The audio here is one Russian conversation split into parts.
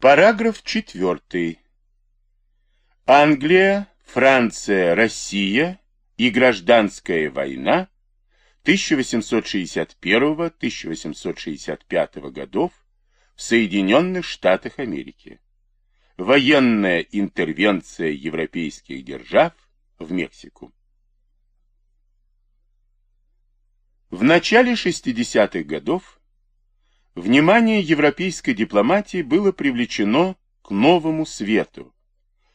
Параграф 4. Англия, Франция, Россия и гражданская война 1861-1865 годов в Соединенных Штатах Америки. Военная интервенция европейских держав в Мексику. В начале 60-х годов внимание европейской дипломатии было привлечено к новому свету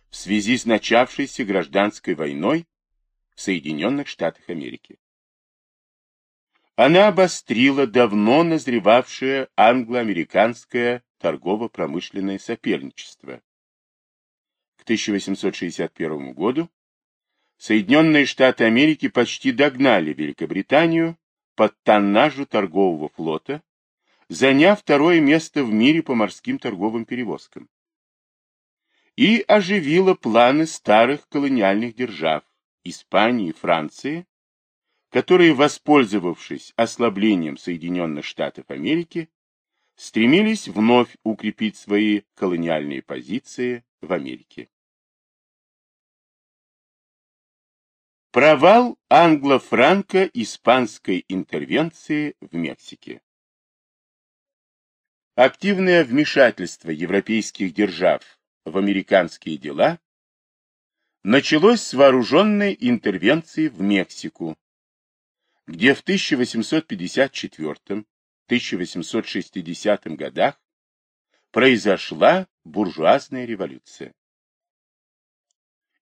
в связи с начавшейся гражданской войной в Соединенных Штатах Америки. Она обострила давно назревавшее англо-американское торгово-промышленное соперничество. К 1861 году Соединенные Штаты Америки почти догнали Великобританию под тоннажу торгового флота, заняв второе место в мире по морским торговым перевозкам и оживила планы старых колониальных держав Испании и Франции, которые, воспользовавшись ослаблением Соединенных Штатов Америки, стремились вновь укрепить свои колониальные позиции в Америке. Провал англо-франко-испанской интервенции в Мексике. Активное вмешательство европейских держав в американские дела началось с вооруженной интервенции в Мексику, где в 1854-1860 годах произошла буржуазная революция.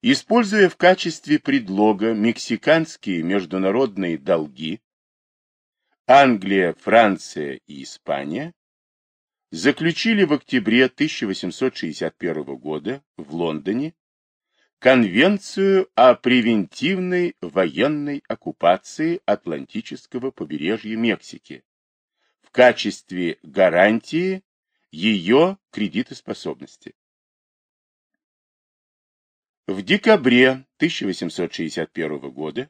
Используя в качестве предлога мексиканские международные долги, Англия, Франция и Испания заключили в октябре 1861 года в Лондоне Конвенцию о превентивной военной оккупации Атлантического побережья Мексики в качестве гарантии ее кредитоспособности. В декабре 1861 года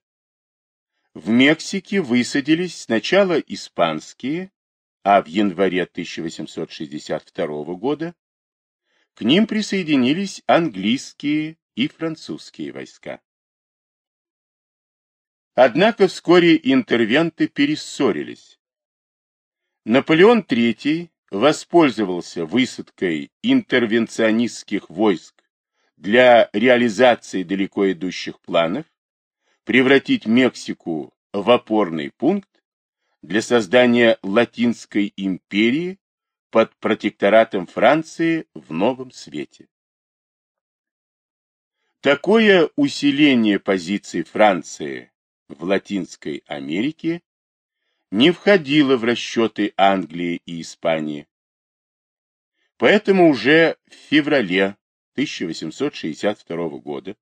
в Мексике высадились сначала испанские, а в январе 1862 года к ним присоединились английские и французские войска. Однако вскоре интервенты перессорились. Наполеон III воспользовался высадкой интервенционистских войск для реализации далеко идущих планов превратить Мексику в опорный пункт для создания Латинской империи под протекторатом Франции в новом свете. Такое усиление позиций Франции в Латинской Америке не входило в расчеты Англии и Испании. Поэтому уже в феврале 1862 года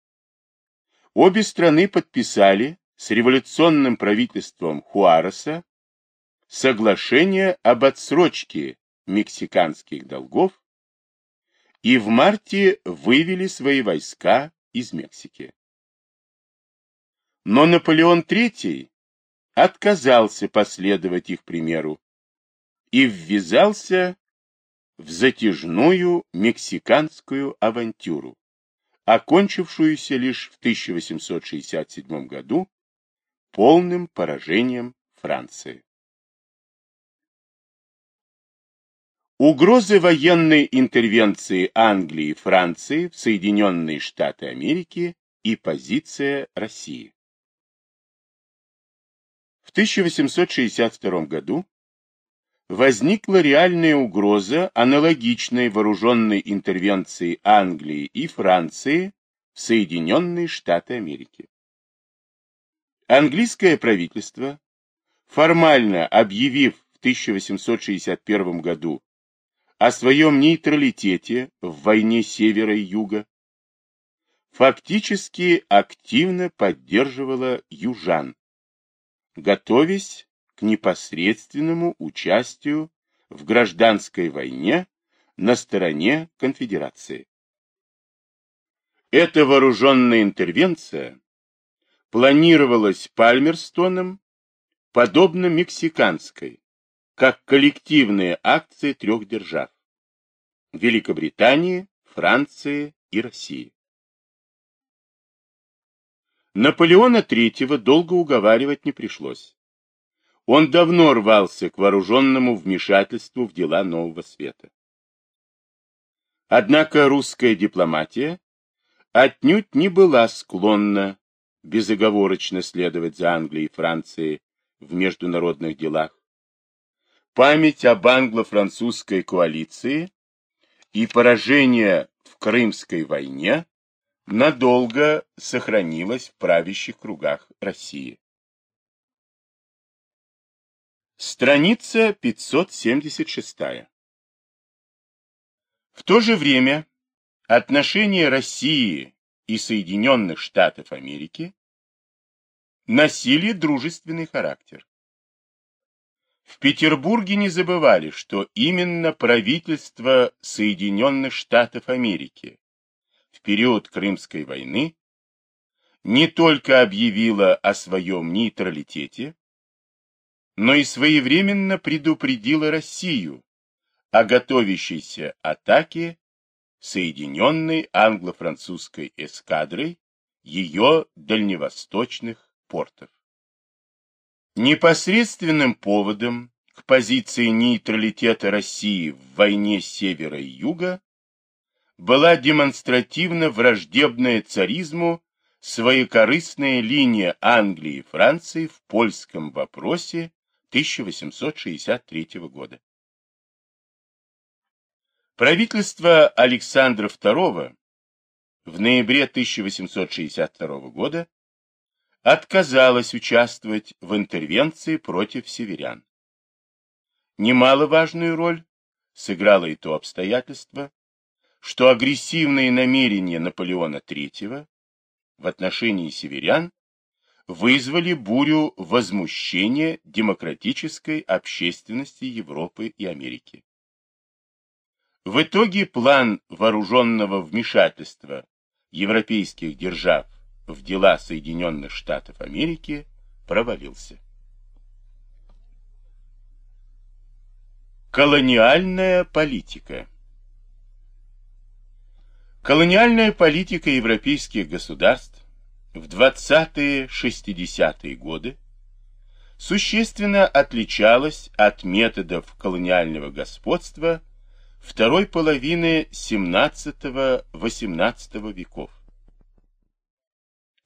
обе страны подписали с революционным правительством Хуареса соглашение об отсрочке мексиканских долгов и в марте вывели свои войска из Мексики. Но Наполеон III отказался последовать их примеру и ввязался в затяжную мексиканскую авантюру, окончившуюся лишь в 1867 году полным поражением Франции. Угрозы военной интервенции Англии и Франции в Соединенные Штаты Америки и позиция России. В 1862 году возникла реальная угроза аналогичной вооруженной интервенции Англии и Франции в Соединенные Штаты Америки. Английское правительство, формально объявив в 1861 году о своем нейтралитете в войне севера и юга, фактически активно поддерживала южан, готовясь к непосредственному участию в гражданской войне на стороне конфедерации. Эта вооруженная интервенция планировалась Пальмерстоном подобно мексиканской, как коллективные акции трех держав. Великобритании, Франции и России. Наполеона III долго уговаривать не пришлось. Он давно рвался к вооруженному вмешательству в дела Нового Света. Однако русская дипломатия отнюдь не была склонна безоговорочно следовать за Англией и Францией в международных делах. Память об англо-французской коалиции и поражение в Крымской войне надолго сохранилась в правящих кругах России. Страница 576. В то же время отношения России и Соединенных Штатов Америки носили дружественный характер. В Петербурге не забывали, что именно правительство Соединенных Штатов Америки в период Крымской войны не только объявило о своем нейтралитете, но и своевременно предупредило Россию о готовящейся атаке Соединенной англо-французской эскадрой ее дальневосточных портов. Непосредственным поводом к позиции нейтралитета России в войне Севера и Юга была демонстративно враждебная царизму своекорыстная линия Англии и Франции в польском вопросе 1863 года. Правительство Александра II в ноябре 1862 года отказалось участвовать в интервенции против северян. Немаловажную роль сыграло и то обстоятельство, что агрессивные намерения Наполеона III в отношении северян вызвали бурю возмущения демократической общественности Европы и Америки. В итоге план вооруженного вмешательства европейских держав в дела Соединенных Штатов Америки провалился. Колониальная политика Колониальная политика европейских государств в 20-60-е годы существенно отличалась от методов колониального господства второй половины XVII-XVIII веков.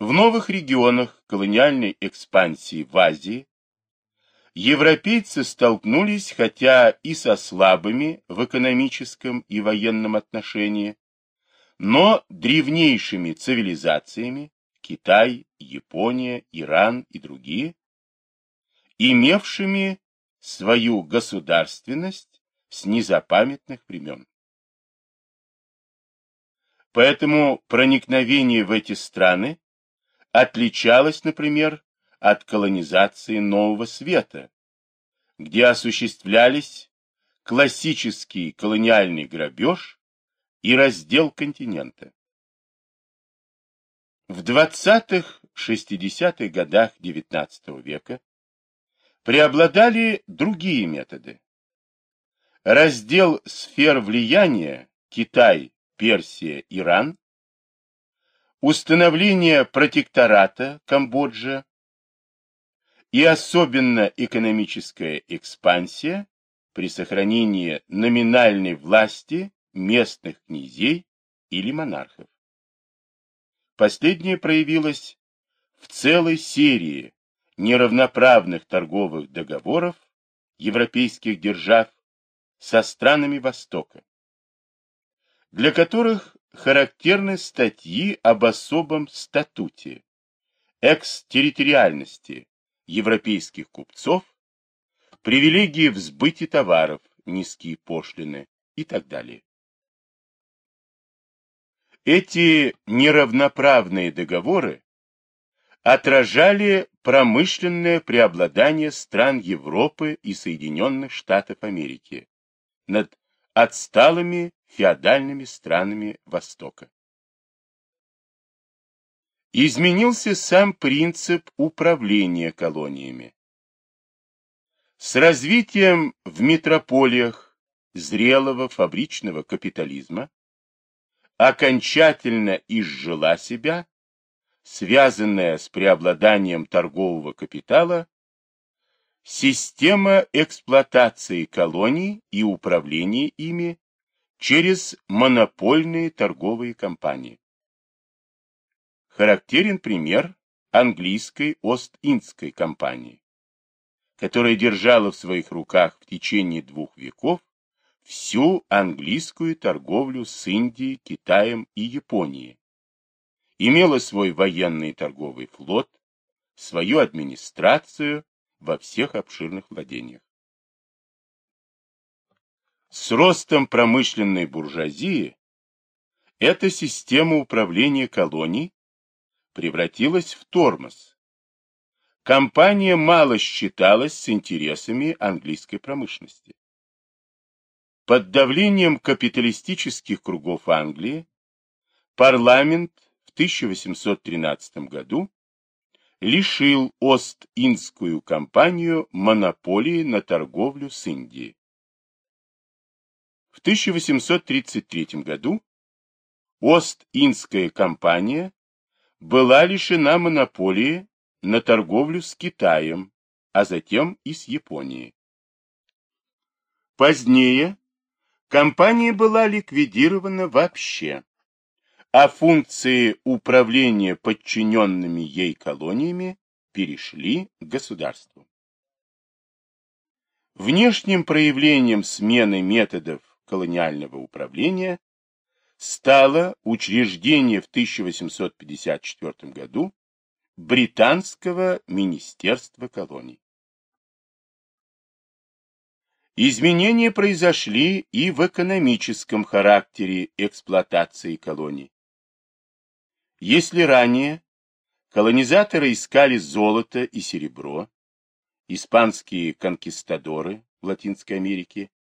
В новых регионах колониальной экспансии в Азии европейцы столкнулись хотя и со слабыми в экономическом и военном отношении, но древнейшими цивилизациями, Китай, Япония, Иран и другие, имевшими свою государственность с незапамятных времен. Поэтому проникновение в эти страны отличалось, например, от колонизации Нового Света, где осуществлялись классический колониальный грабеж и раздел континента. В 20-60-х годах XIX века преобладали другие методы. Раздел сфер влияния Китай, Персия, Иран, установление протектората Камбоджа и особенно экономическая экспансия при сохранении номинальной власти местных князей или монархов. Последнее проявилось в целой серии неравноправных торговых договоров европейских держав со странами Востока, для которых характерны статьи об особом статуте, экстерриториальности европейских купцов, привилегии в сбыте товаров, низкие пошлины и так далее. Эти неравноправные договоры отражали промышленное преобладание стран Европы и Соединенных Штатов Америки над отсталыми феодальными странами Востока. Изменился сам принцип управления колониями. С развитием в метрополиях зрелого фабричного капитализма окончательно изжила себя, связанная с преобладанием торгового капитала, система эксплуатации колоний и управления ими через монопольные торговые компании. Характерен пример английской Ост-Индской компании, которая держала в своих руках в течение двух веков всю английскую торговлю с Индией, Китаем и Японией, имела свой военный и торговый флот, свою администрацию во всех обширных владениях. С ростом промышленной буржуазии эта система управления колоний превратилась в тормоз. Компания мало считалась с интересами английской промышленности. Под давлением капиталистических кругов Англии парламент в 1813 году лишил Ост-Индскую компанию монополии на торговлю с Индией. В 1833 году Ост-Индская компания была лишена монополии на торговлю с Китаем, а затем и с Японией. Позднее компания была ликвидирована вообще, а функции управления подчиненными ей колониями перешли к государству. Внешним проявлением смены методов колониального управления стало учреждение в 1854 году Британского министерства колоний. Изменения произошли и в экономическом характере эксплуатации колоний. Если ранее колонизаторы искали золото и серебро, испанские конкистадоры в Латинской Америке,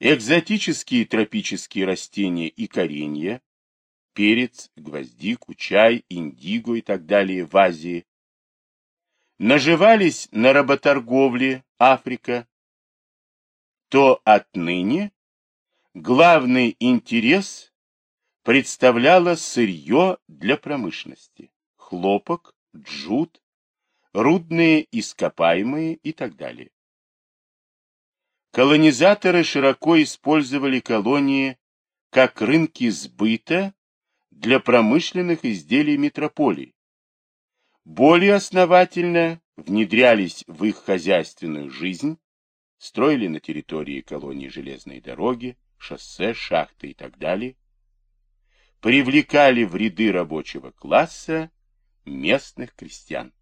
экзотические тропические растения и коренья, перец, гвоздику, чай, индиго и так далее в Азии, наживались на работорговле Африка, то отныне главный интерес представляло сырье для промышленности, хлопок, джут, рудные ископаемые и так далее. Колонизаторы широко использовали колонии как рынки сбыта для промышленных изделий метрополий. Более основательно внедрялись в их хозяйственную жизнь, строили на территории колонии железные дороги, шоссе, шахты и так далее, привлекали в ряды рабочего класса местных крестьян.